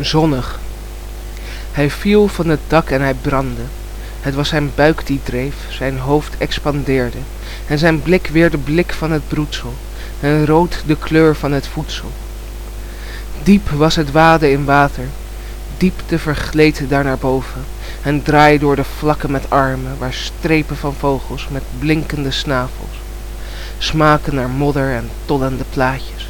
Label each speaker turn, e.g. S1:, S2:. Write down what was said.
S1: zonnig. Hij viel van het dak en hij brandde. Het was zijn buik die dreef, zijn hoofd expandeerde, en zijn blik weer de blik van het broedsel, en rood de kleur van het voedsel. Diep was het waden in water, diepte vergleed daar naar boven, en draai door de vlakken met armen, waar strepen van vogels met blinkende snavels smaken naar modder en tollende plaatjes.